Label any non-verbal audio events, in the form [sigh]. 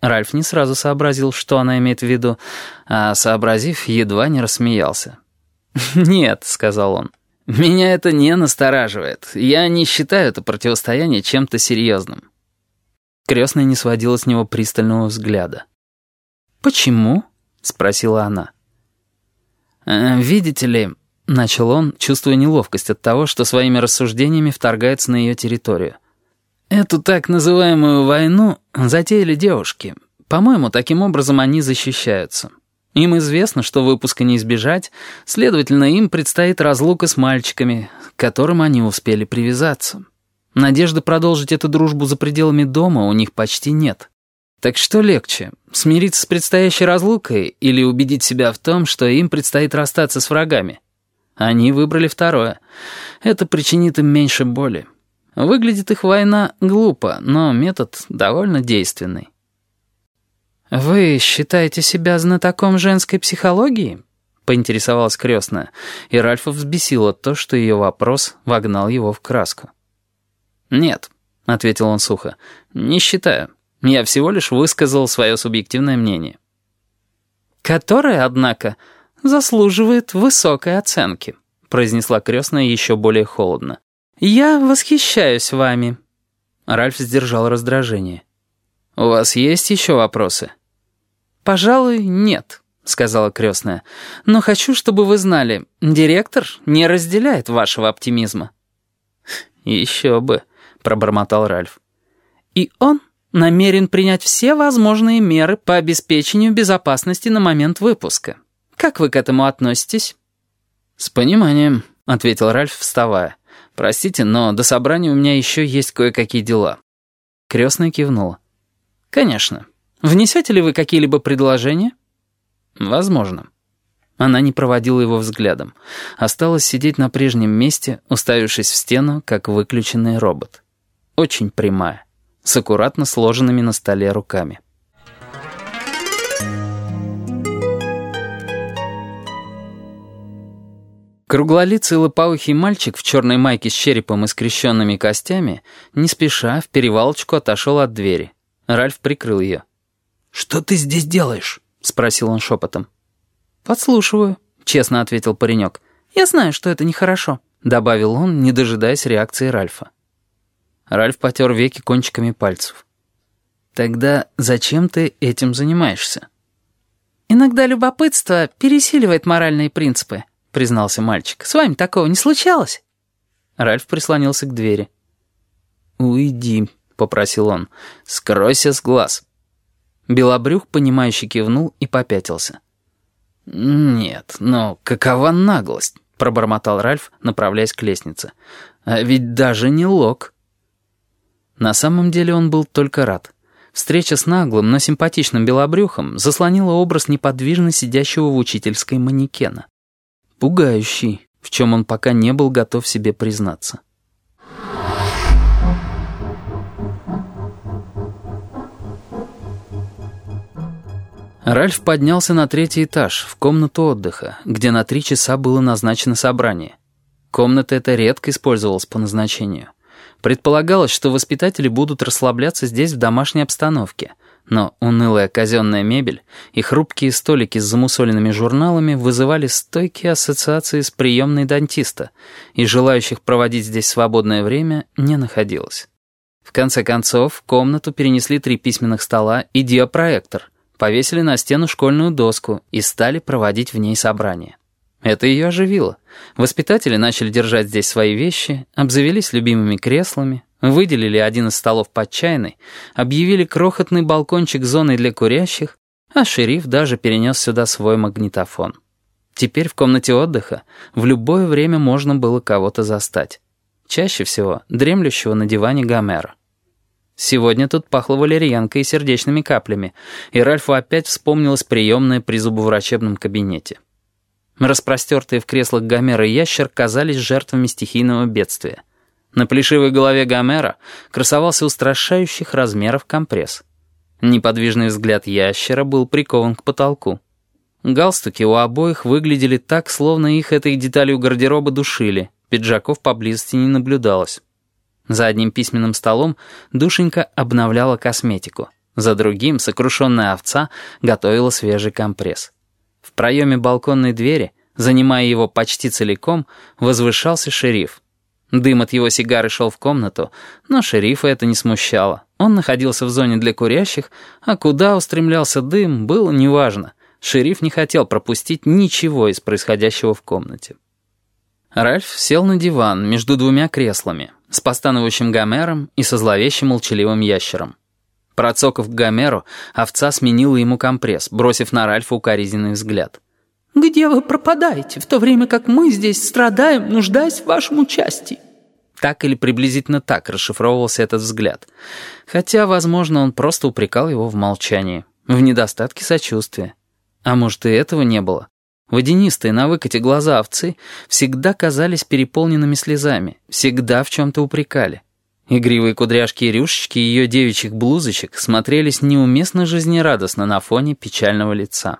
Ральф не сразу сообразил, что она имеет в виду, а, сообразив, едва не рассмеялся. [laughs] «Нет», — сказал он, — «меня это не настораживает. Я не считаю это противостояние чем-то серьезным». Крестная не сводила с него пристального взгляда. «Почему?» — спросила она. «Э, «Видите ли...» — начал он, чувствуя неловкость от того, что своими рассуждениями вторгается на ее территорию. «Эту так называемую войну затеяли девушки. По-моему, таким образом они защищаются. Им известно, что выпуска не избежать, следовательно, им предстоит разлука с мальчиками, к которым они успели привязаться. Надежды продолжить эту дружбу за пределами дома у них почти нет. Так что легче, смириться с предстоящей разлукой или убедить себя в том, что им предстоит расстаться с врагами? Они выбрали второе. Это причинит им меньше боли. Выглядит их война глупо, но метод довольно действенный. «Вы считаете себя знатоком женской психологии?» — поинтересовалась крестная, и Ральфа взбесило то, что ее вопрос вогнал его в краску. «Нет», — ответил он сухо, — «не считаю. Я всего лишь высказал свое субъективное мнение». «Которое, однако, заслуживает высокой оценки», — произнесла крестная еще более холодно. «Я восхищаюсь вами». Ральф сдержал раздражение. «У вас есть еще вопросы?» «Пожалуй, нет», — сказала крестная. «Но хочу, чтобы вы знали, директор не разделяет вашего оптимизма». «Еще бы», — пробормотал Ральф. «И он намерен принять все возможные меры по обеспечению безопасности на момент выпуска. Как вы к этому относитесь?» «С пониманием», — ответил Ральф, вставая. «Простите, но до собрания у меня еще есть кое-какие дела». Крестная кивнула. «Конечно. Внесете ли вы какие-либо предложения?» «Возможно». Она не проводила его взглядом. Осталась сидеть на прежнем месте, уставившись в стену, как выключенный робот. Очень прямая, с аккуратно сложенными на столе руками. Круглолицый лопоухий мальчик в черной майке с черепом и скрещенными костями не спеша в перевалочку отошел от двери. Ральф прикрыл ее. «Что ты здесь делаешь?» — спросил он шепотом. «Подслушиваю», — честно ответил паренек. «Я знаю, что это нехорошо», — добавил он, не дожидаясь реакции Ральфа. Ральф потер веки кончиками пальцев. «Тогда зачем ты этим занимаешься?» «Иногда любопытство пересиливает моральные принципы», — признался мальчик. «С вами такого не случалось?» Ральф прислонился к двери. «Уйди», — попросил он. «Скройся с глаз». Белобрюх, понимающе кивнул и попятился. «Нет, но какова наглость?» — пробормотал Ральф, направляясь к лестнице. «А ведь даже не Лок». На самом деле он был только рад. Встреча с наглым, но симпатичным белобрюхом заслонила образ неподвижно сидящего в учительской манекена. Пугающий, в чем он пока не был готов себе признаться. Ральф поднялся на третий этаж, в комнату отдыха, где на три часа было назначено собрание. Комната эта редко использовалась по назначению. Предполагалось, что воспитатели будут расслабляться здесь в домашней обстановке, но унылая казенная мебель и хрупкие столики с замусоленными журналами вызывали стойкие ассоциации с приемной дантиста, и желающих проводить здесь свободное время не находилось. В конце концов, в комнату перенесли три письменных стола и диапроектор — повесили на стену школьную доску и стали проводить в ней собрания. Это ее оживило. Воспитатели начали держать здесь свои вещи, обзавелись любимыми креслами, выделили один из столов под чайной, объявили крохотный балкончик зоной для курящих, а шериф даже перенес сюда свой магнитофон. Теперь в комнате отдыха в любое время можно было кого-то застать. Чаще всего дремлющего на диване Гомера. Сегодня тут пахло валерьянкой и сердечными каплями, и Ральфу опять вспомнилась приемная при зубоврачебном кабинете. Распростертые в креслах Гомера и ящер казались жертвами стихийного бедствия. На плешивой голове Гомера красовался устрашающих размеров компресс. Неподвижный взгляд ящера был прикован к потолку. Галстуки у обоих выглядели так, словно их этой деталью гардероба душили, пиджаков поблизости не наблюдалось. За одним письменным столом душенька обновляла косметику. За другим сокрушенная овца готовила свежий компресс. Проеме балконной двери, занимая его почти целиком, возвышался шериф. Дым от его сигары шел в комнату, но шерифа это не смущало. Он находился в зоне для курящих, а куда устремлялся дым, было неважно. Шериф не хотел пропустить ничего из происходящего в комнате. Ральф сел на диван между двумя креслами, с постановающим Гомером и со зловещим молчаливым ящером. Процокав к Гомеру, овца сменила ему компресс, бросив на Ральфа укоризненный взгляд. «Где вы пропадаете, в то время как мы здесь страдаем, нуждаясь в вашем участии?» Так или приблизительно так расшифровывался этот взгляд. Хотя, возможно, он просто упрекал его в молчании, в недостатке сочувствия. А может, и этого не было. Водянистые на выкате глаза овцы всегда казались переполненными слезами, всегда в чем-то упрекали. Игривые кудряшки и рюшечки ее девичьих блузочек смотрелись неуместно жизнерадостно на фоне печального лица.